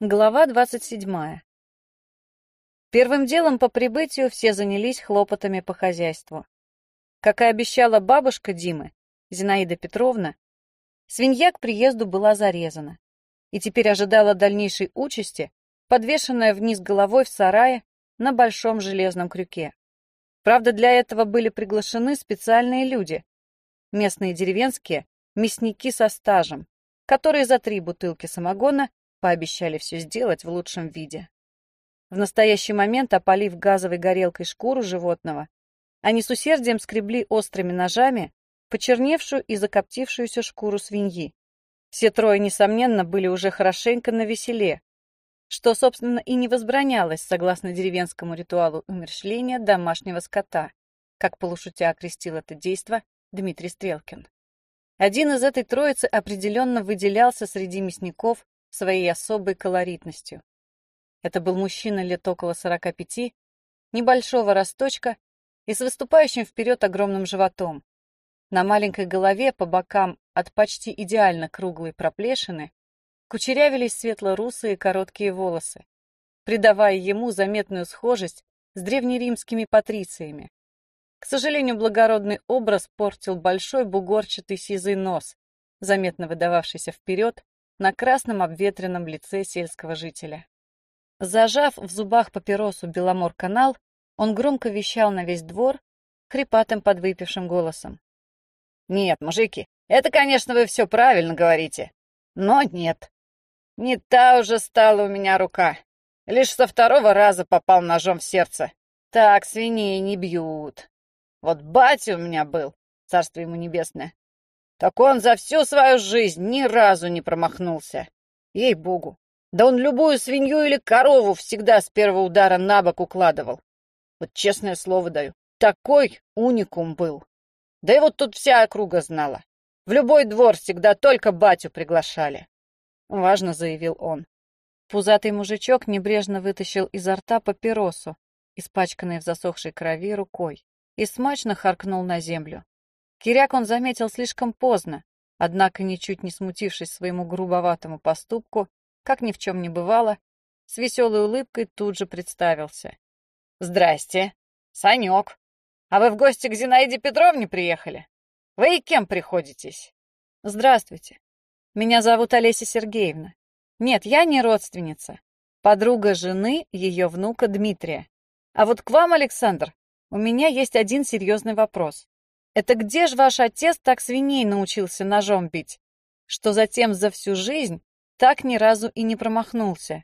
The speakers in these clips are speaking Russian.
Глава двадцать седьмая. Первым делом по прибытию все занялись хлопотами по хозяйству. Как и обещала бабушка Димы, Зинаида Петровна, свинья к приезду была зарезана и теперь ожидала дальнейшей участи, подвешенная вниз головой в сарае на большом железном крюке. Правда, для этого были приглашены специальные люди, местные деревенские, мясники со стажем, которые за три бутылки самогона Пообещали все сделать в лучшем виде. В настоящий момент, опалив газовой горелкой шкуру животного, они с усердием скребли острыми ножами почерневшую и закоптившуюся шкуру свиньи. Все трое, несомненно, были уже хорошенько на веселе, что, собственно, и не возбранялось согласно деревенскому ритуалу умершления домашнего скота, как полушутя окрестил это действо Дмитрий Стрелкин. Один из этой троицы определенно выделялся среди мясников своей особой колоритностью. Это был мужчина лет около сорока пяти, небольшого росточка и с выступающим вперед огромным животом. На маленькой голове по бокам от почти идеально круглой проплешины кучерявились светло-русые короткие волосы, придавая ему заметную схожесть с древнеримскими патрициями. К сожалению, благородный образ портил большой бугорчатый сизый нос, заметно выдававшийся вперед на красном обветренном лице сельского жителя. Зажав в зубах папиросу Беломор-канал, он громко вещал на весь двор хрипатым подвыпившим голосом. «Нет, мужики, это, конечно, вы все правильно говорите, но нет. Не та уже стала у меня рука. Лишь со второго раза попал ножом в сердце. Так свиней не бьют. Вот батя у меня был, царство ему небесное, так он за всю свою жизнь ни разу не промахнулся. Ей-богу. Да он любую свинью или корову всегда с первого удара на бок укладывал. Вот честное слово даю, такой уникум был. Да и вот тут вся округа знала. В любой двор всегда только батю приглашали. Важно заявил он. Пузатый мужичок небрежно вытащил изо рта папиросу, испачканной в засохшей крови рукой, и смачно харкнул на землю. Киряк он заметил слишком поздно, однако, ничуть не смутившись своему грубоватому поступку, как ни в чем не бывало, с веселой улыбкой тут же представился. «Здрасте, Санек. А вы в гости к Зинаиде Петровне приехали? Вы и кем приходитесь?» «Здравствуйте. Меня зовут Олеся Сергеевна. Нет, я не родственница. Подруга жены ее внука Дмитрия. А вот к вам, Александр, у меня есть один серьезный вопрос. Это где ж ваш отец так свиней научился ножом бить, что затем за всю жизнь так ни разу и не промахнулся?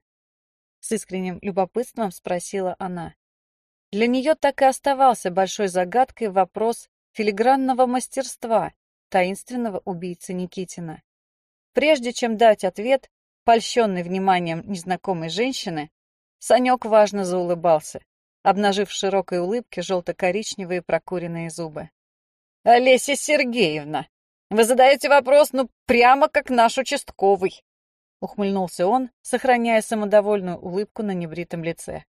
С искренним любопытством спросила она. Для нее так и оставался большой загадкой вопрос филигранного мастерства таинственного убийцы Никитина. Прежде чем дать ответ, польщенный вниманием незнакомой женщины, Санек важно заулыбался, обнажив в широкой улыбке желто-коричневые прокуренные зубы. Олеся Сергеевна, вы задаете вопрос, ну, прямо как наш участковый. Ухмыльнулся он, сохраняя самодовольную улыбку на небритом лице.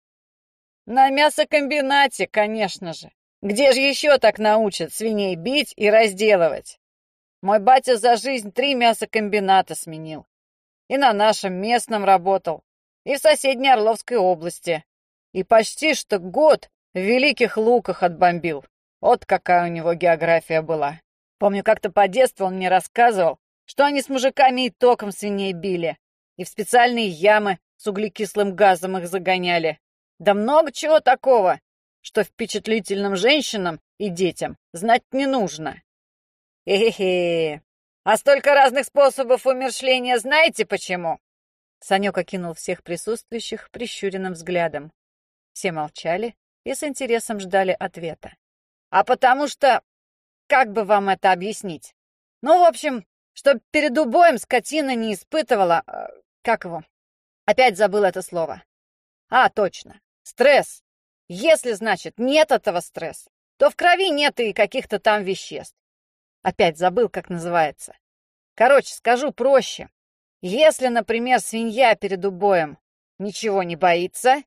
На мясокомбинате, конечно же. Где же еще так научат свиней бить и разделывать? Мой батя за жизнь три мясокомбината сменил. И на нашем местном работал, и в соседней Орловской области. И почти что год в Великих Луках отбомбил. Вот какая у него география была. Помню, как-то по детству он мне рассказывал, что они с мужиками и током свиней били, и в специальные ямы с углекислым газом их загоняли. Да много чего такого, что впечатлительным женщинам и детям знать не нужно. Хе-хе-хе. А столько разных способов умершления знаете почему? Санек окинул всех присутствующих прищуренным взглядом. Все молчали и с интересом ждали ответа а потому что... Как бы вам это объяснить? Ну, в общем, что перед убоем скотина не испытывала... Э, как его? Опять забыл это слово. А, точно. Стресс. Если, значит, нет этого стресса, то в крови нет и каких-то там веществ. Опять забыл, как называется. Короче, скажу проще. Если, например, свинья перед убоем ничего не боится,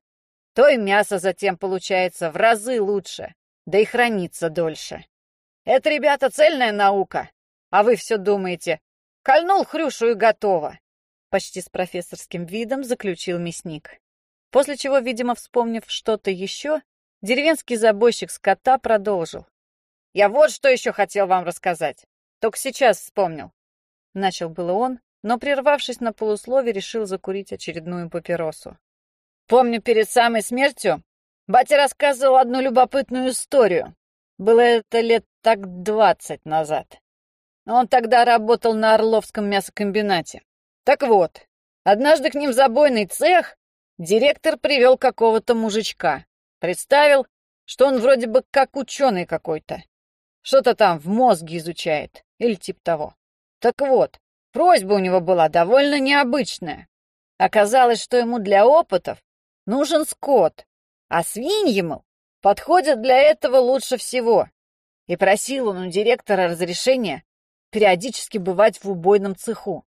то и мясо затем получается в разы лучше да и хранится дольше. Это, ребята, цельная наука, а вы все думаете, кольнул хрюшу и готово. Почти с профессорским видом заключил мясник. После чего, видимо, вспомнив что-то еще, деревенский забойщик скота продолжил. «Я вот что еще хотел вам рассказать. Только сейчас вспомнил». Начал было он, но, прервавшись на полуслове, решил закурить очередную папиросу. «Помню, перед самой смертью батя рассказывал одну любопытную историю. Было это лет так двадцать назад. Он тогда работал на Орловском мясокомбинате. Так вот, однажды к ним в забойный цех директор привел какого-то мужичка. Представил, что он вроде бы как ученый какой-то. Что-то там в мозге изучает, или типа того. Так вот, просьба у него была довольно необычная. Оказалось, что ему для опытов нужен скот, а свиньи, мол, подходят для этого лучше всего. И просил он у директора разрешения периодически бывать в убойном цеху.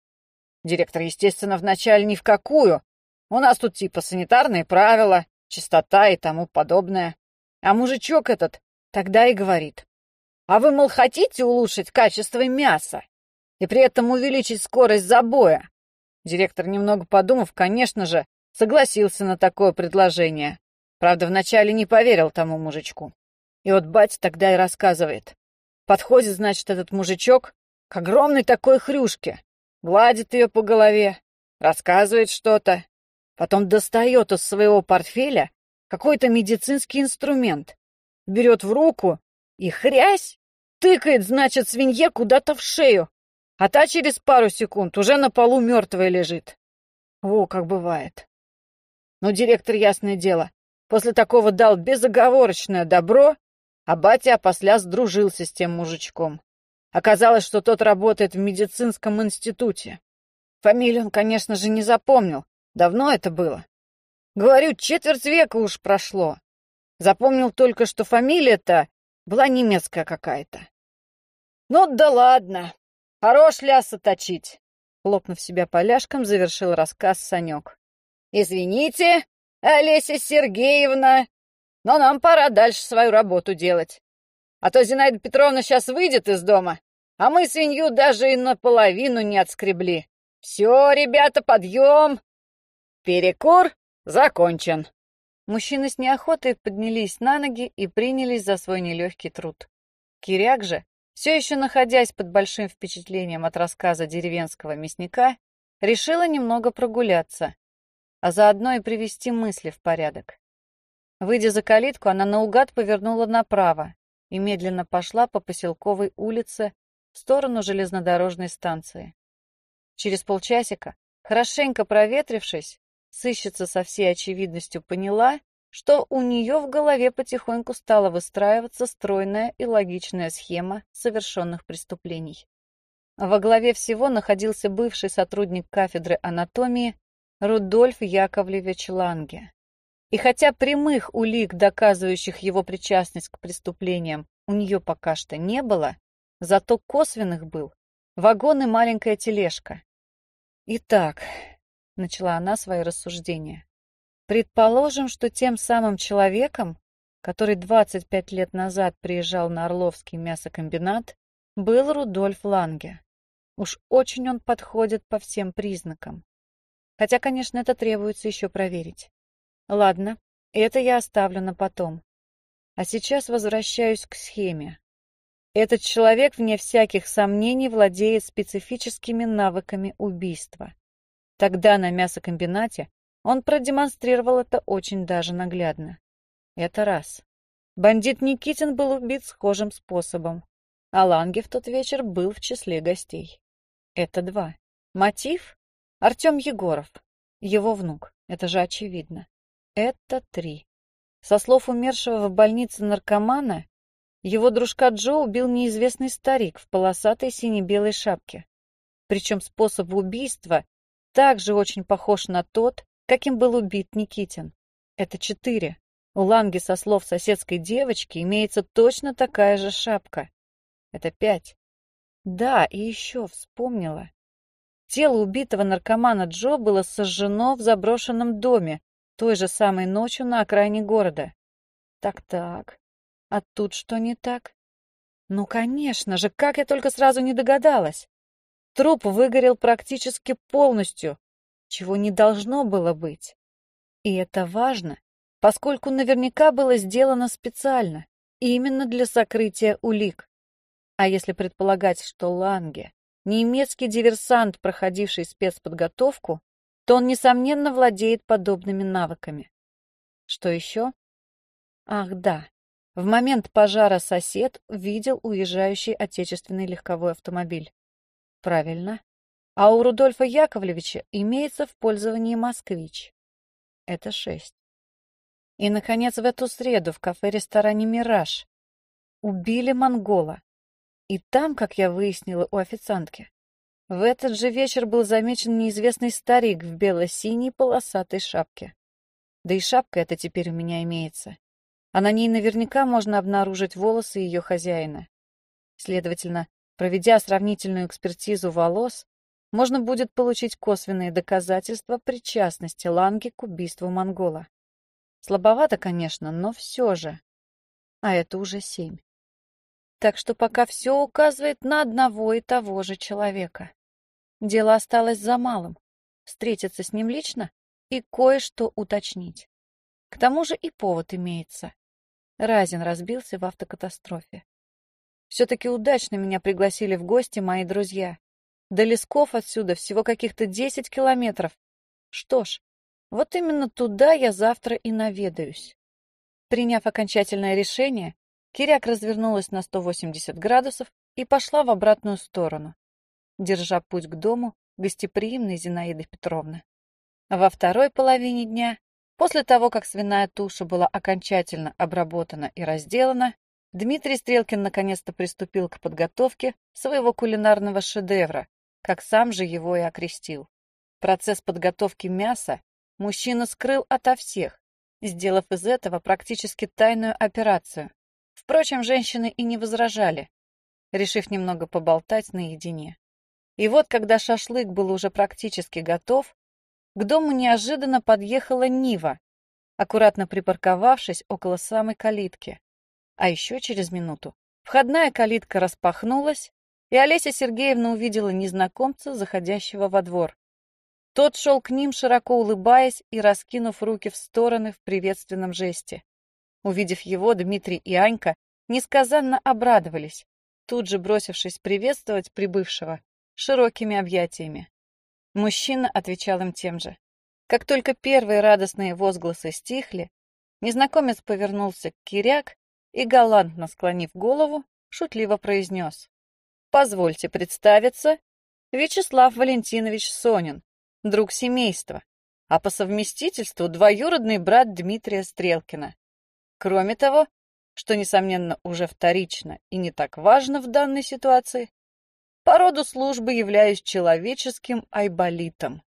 Директор, естественно, вначале ни в какую. У нас тут типа санитарные правила, чистота и тому подобное. А мужичок этот тогда и говорит. А вы, мол, хотите улучшить качество мяса и при этом увеличить скорость забоя? Директор, немного подумав, конечно же, согласился на такое предложение. Правда, вначале не поверил тому мужичку. И вот батя тогда и рассказывает. Подходит, значит, этот мужичок к огромной такой хрюшке, гладит ее по голове, рассказывает что-то, потом достает из своего портфеля какой-то медицинский инструмент, берет в руку и хрясь, тыкает, значит, свинье куда-то в шею, а та через пару секунд уже на полу мертвая лежит. Во, как бывает. Но директор, ясное дело, после такого дал безоговорочное добро, а батя опосля сдружился с тем мужичком. Оказалось, что тот работает в медицинском институте. Фамилию он, конечно же, не запомнил. Давно это было. Говорю, четверть века уж прошло. Запомнил только, что фамилия-то была немецкая какая-то. Ну да ладно. Хорош ляса точить. Хлопнув себя поляшком, завершил рассказ Санек. Извините, Олеся Сергеевна, но нам пора дальше свою работу делать. А то Зинаида Петровна сейчас выйдет из дома, а мы свинью даже и наполовину не отскребли. Все, ребята, подъем! Перекур закончен. Мужчины с неохотой поднялись на ноги и принялись за свой нелегкий труд. Киряк же, все еще находясь под большим впечатлением от рассказа деревенского мясника, решила немного прогуляться, а заодно и привести мысли в порядок. Выйдя за калитку, она наугад повернула направо и медленно пошла по поселковой улице, в сторону железнодорожной станции. Через полчасика, хорошенько проветрившись, сыщица со всей очевидностью поняла, что у нее в голове потихоньку стала выстраиваться стройная и логичная схема совершенных преступлений. Во главе всего находился бывший сотрудник кафедры анатомии Рудольф Яковлевич Ланге. И хотя прямых улик, доказывающих его причастность к преступлениям, у нее пока что не было, Зато косвенных был вагон и маленькая тележка. «Итак», — начала она свои рассуждения, «предположим, что тем самым человеком, который 25 лет назад приезжал на Орловский мясокомбинат, был Рудольф Ланге. Уж очень он подходит по всем признакам. Хотя, конечно, это требуется еще проверить. Ладно, это я оставлю на потом. А сейчас возвращаюсь к схеме. Этот человек, вне всяких сомнений, владеет специфическими навыками убийства. Тогда на мясокомбинате он продемонстрировал это очень даже наглядно. Это раз. Бандит Никитин был убит схожим способом, а Ланге в тот вечер был в числе гостей. Это два. Мотив? Артем Егоров, его внук, это же очевидно. Это три. Со слов умершего в больнице наркомана, его дружка Джо убил неизвестный старик в полосатой сине-белой шапке. Причем способ убийства также очень похож на тот, каким был убит Никитин. Это четыре. У Ланги, со слов соседской девочки, имеется точно такая же шапка. Это пять. Да, и еще вспомнила. Тело убитого наркомана Джо было сожжено в заброшенном доме той же самой ночью на окраине города. Так-так. А тут что не так? Ну, конечно же, как я только сразу не догадалась. Труп выгорел практически полностью, чего не должно было быть. И это важно, поскольку наверняка было сделано специально, именно для сокрытия улик. А если предполагать, что Ланге — немецкий диверсант, проходивший спецподготовку, то он, несомненно, владеет подобными навыками. Что еще? Ах, да. В момент пожара сосед видел уезжающий отечественный легковой автомобиль. Правильно. А у Рудольфа Яковлевича имеется в пользовании москвич. Это шесть. И, наконец, в эту среду в кафе-ресторане «Мираж» убили монгола. И там, как я выяснила у официантки, в этот же вечер был замечен неизвестный старик в бело-синей полосатой шапке. Да и шапка эта теперь у меня имеется. А на ней наверняка можно обнаружить волосы ее хозяина. Следовательно, проведя сравнительную экспертизу волос, можно будет получить косвенные доказательства причастности Ланги к убийству монгола. Слабовато, конечно, но все же. А это уже семь. Так что пока все указывает на одного и того же человека. Дело осталось за малым — встретиться с ним лично и кое-что уточнить. К тому же и повод имеется. Разин разбился в автокатастрофе. Все-таки удачно меня пригласили в гости мои друзья. До Лесков отсюда всего каких-то десять километров. Что ж, вот именно туда я завтра и наведаюсь. Приняв окончательное решение, Киряк развернулась на 180 градусов и пошла в обратную сторону, держа путь к дому гостеприимной Зинаиды Петровны. Во второй половине дня, после того, как свиная туша была окончательно обработана и разделана, Дмитрий Стрелкин наконец-то приступил к подготовке своего кулинарного шедевра, как сам же его и окрестил. Процесс подготовки мяса мужчина скрыл ото всех, сделав из этого практически тайную операцию. Впрочем, женщины и не возражали, решив немного поболтать наедине. И вот, когда шашлык был уже практически готов, к дому неожиданно подъехала Нива, аккуратно припарковавшись около самой калитки. А еще через минуту входная калитка распахнулась, и Олеся Сергеевна увидела незнакомца, заходящего во двор. Тот шел к ним, широко улыбаясь и раскинув руки в стороны в приветственном жесте. Увидев его, Дмитрий и Анька несказанно обрадовались, тут же бросившись приветствовать прибывшего широкими объятиями. Мужчина отвечал им тем же. Как только первые радостные возгласы стихли, незнакомец повернулся к Киряк и, галантно склонив голову, шутливо произнес. «Позвольте представиться, Вячеслав Валентинович Сонин, друг семейства, а по совместительству двоюродный брат Дмитрия Стрелкина. Кроме того, что, несомненно, уже вторично и не так важно в данной ситуации, по роду службы являюсь человеческим айболитом.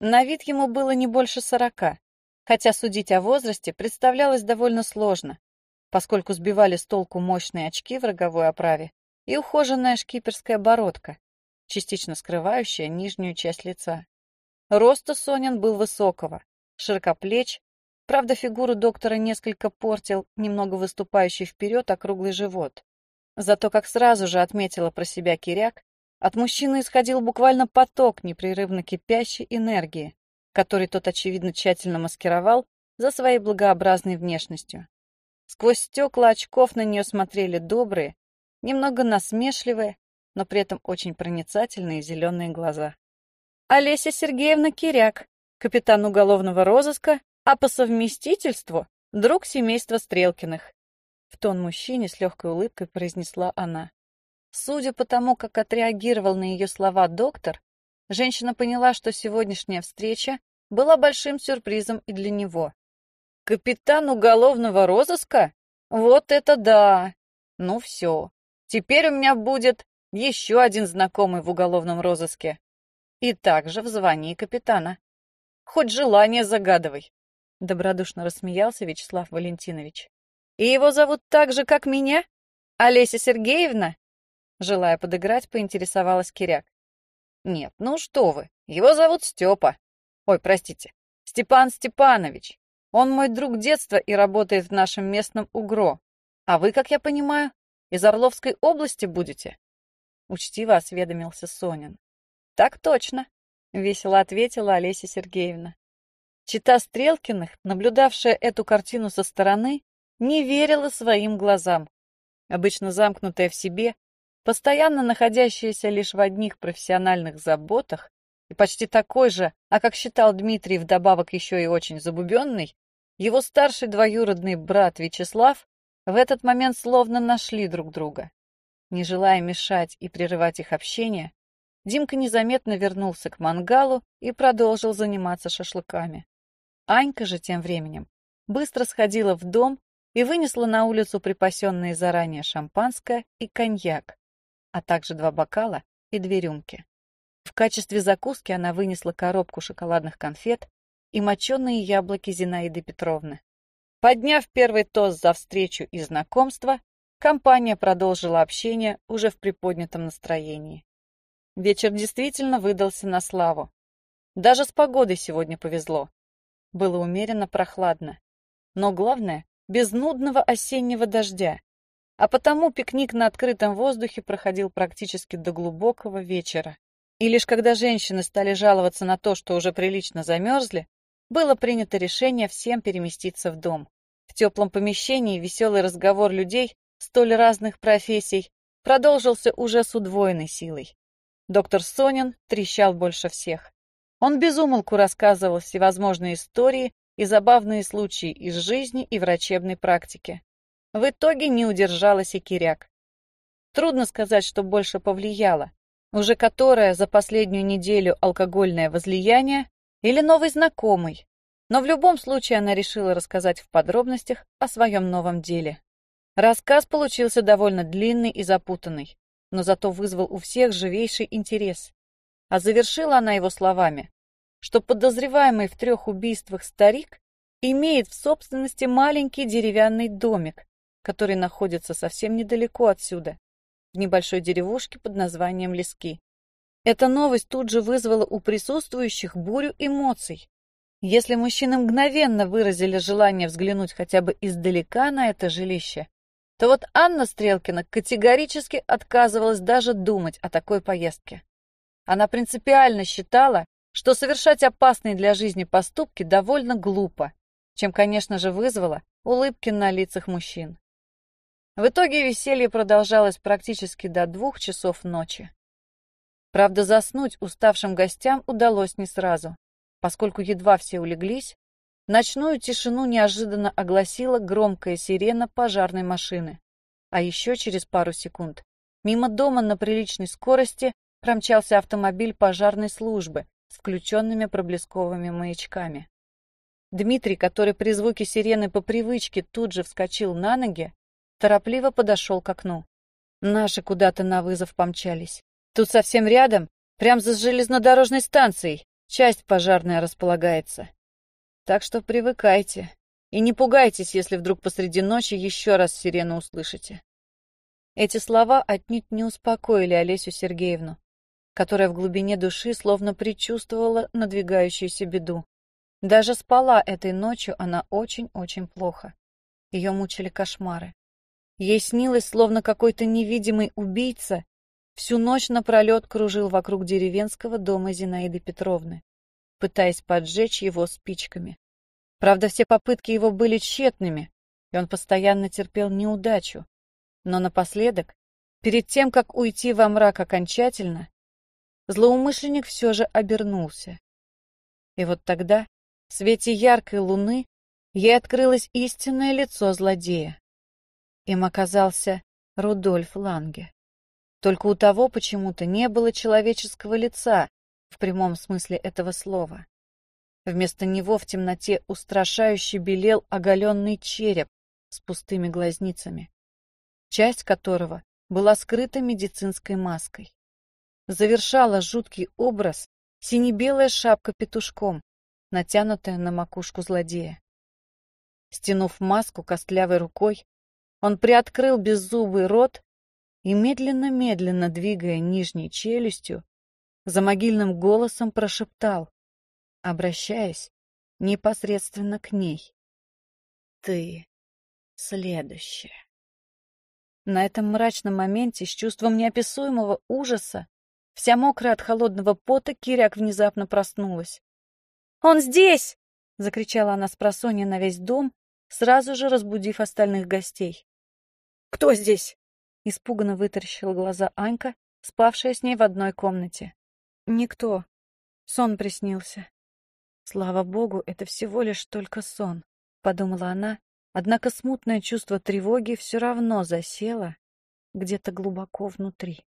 На вид ему было не больше сорока, хотя судить о возрасте представлялось довольно сложно поскольку сбивали с толку мощные очки в роговой оправе и ухоженная шкиперская бородка, частично скрывающая нижнюю часть лица. Роста Сонин был высокого, широкоплеч, правда, фигуру доктора несколько портил немного выступающий вперед округлый живот. Зато, как сразу же отметила про себя Киряк, от мужчины исходил буквально поток непрерывно кипящей энергии, который тот, очевидно, тщательно маскировал за своей благообразной внешностью. Сквозь стекла очков на нее смотрели добрые, немного насмешливые, но при этом очень проницательные зеленые глаза. Олеся Сергеевна Киряк, капитан уголовного розыска, а по совместительству друг семейства Стрелкиных. В тон мужчине с легкой улыбкой произнесла она. Судя по тому, как отреагировал на ее слова доктор, женщина поняла, что сегодняшняя встреча была большим сюрпризом и для него. Капитан уголовного розыска? Вот это да! Ну все, теперь у меня будет еще один знакомый в уголовном розыске. И также в звании капитана. Хоть желание загадывай. Добродушно рассмеялся Вячеслав Валентинович. И его зовут так же, как меня? Олеся Сергеевна? Желая подыграть, поинтересовалась Киряк. Нет, ну что вы, его зовут Степа. Ой, простите, Степан Степанович. Он мой друг детства и работает в нашем местном УГРО. А вы, как я понимаю, из Орловской области будете?» Учтиво осведомился Сонин. «Так точно. весело ответила Олеся Сергеевна. Чита Стрелкиных, наблюдавшая эту картину со стороны, не верила своим глазам. Обычно замкнутая в себе, постоянно находящаяся лишь в одних профессиональных заботах, и почти такой же, а как считал Дмитрий, вдобавок еще и очень забубенный, его старший двоюродный брат Вячеслав в этот момент словно нашли друг друга. Не желая мешать и прерывать их общение, Димка незаметно вернулся к мангалу и продолжил заниматься шашлыками. Анька же тем временем быстро сходила в дом и вынесла на улицу припасенные заранее шампанское и коньяк, а также два бокала и две рюмки. В качестве закуски она вынесла коробку шоколадных конфет и моченые яблоки Зинаиды Петровны. Подняв первый тост за встречу и знакомство, компания продолжила общение уже в приподнятом настроении. Вечер действительно выдался на славу. Даже с погодой сегодня повезло. Было умеренно прохладно. Но главное, без нудного осеннего дождя. А потому пикник на открытом воздухе проходил практически до глубокого вечера. И лишь когда женщины стали жаловаться на то, что уже прилично замерзли, было принято решение всем переместиться в дом. В теплом помещении веселый разговор людей столь разных профессий продолжился уже с удвоенной силой. Доктор Сонин трещал больше всех. Он безумолку рассказывал всевозможные истории и забавные случаи из жизни и врачебной практики. В итоге не удержалась и Киряк. Трудно сказать, что больше повлияло, уже которое за последнюю неделю алкогольное возлияние или новый знакомый, но в любом случае она решила рассказать в подробностях о своем новом деле. Рассказ получился довольно длинный и запутанный, но зато вызвал у всех живейший интерес. А завершила она его словами, что подозреваемый в трех убийствах старик имеет в собственности маленький деревянный домик, который находится совсем недалеко отсюда, в небольшой деревушке под названием Лески. Эта новость тут же вызвала у присутствующих бурю эмоций. Если мужчины мгновенно выразили желание взглянуть хотя бы издалека на это жилище, то вот Анна Стрелкина категорически отказывалась даже думать о такой поездке. Она принципиально считала, что совершать опасные для жизни поступки довольно глупо, чем, конечно же, вызвало улыбки на лицах мужчин. В итоге веселье продолжалось практически до двух часов ночи. Правда, заснуть уставшим гостям удалось не сразу, поскольку едва все улеглись, ночную тишину неожиданно огласила громкая сирена пожарной машины. А еще через пару секунд мимо дома на приличной скорости промчался автомобиль пожарной службы включенными проблесковыми маячками. Дмитрий, который при звуке сирены по привычке тут же вскочил на ноги, торопливо подошел к окну. Наши куда-то на вызов помчались. Тут совсем рядом, прям за железнодорожной станцией, часть пожарная располагается. Так что привыкайте. И не пугайтесь, если вдруг посреди ночи еще раз сирену услышите. Эти слова отнюдь не успокоили Олесю Сергеевну, которая в глубине души словно предчувствовала надвигающуюся беду. Даже спала этой ночью она очень-очень плохо. Ее мучили кошмары. Ей снилось, словно какой-то невидимый убийца всю ночь напролет кружил вокруг деревенского дома Зинаиды Петровны, пытаясь поджечь его спичками. Правда, все попытки его были тщетными, и он постоянно терпел неудачу. Но напоследок, перед тем, как уйти во мрак окончательно, злоумышленник все же обернулся. И вот тогда, в свете яркой луны, ей открылось истинное лицо злодея. Им оказался Рудольф Ланге. Только у того почему-то не было человеческого лица в прямом смысле этого слова. Вместо него в темноте устрашающе белел оголенный череп с пустыми глазницами, часть которого была скрыта медицинской маской. Завершала жуткий образ сине-белая шапка петушком, натянутая на макушку злодея. Стянув маску костлявой рукой, он приоткрыл беззубый рот и, медленно-медленно двигая нижней челюстью, за могильным голосом прошептал, обращаясь непосредственно к ней. «Ты следующая». На этом мрачном моменте с чувством неописуемого ужаса Вся мокрая от холодного пота, Киряк внезапно проснулась. «Он здесь!» — закричала она с просонья на весь дом, сразу же разбудив остальных гостей. «Кто здесь?» — испуганно вытаращила глаза Анька, спавшая с ней в одной комнате. «Никто. Сон приснился». «Слава богу, это всего лишь только сон», — подумала она, однако смутное чувство тревоги все равно засело где-то глубоко внутри.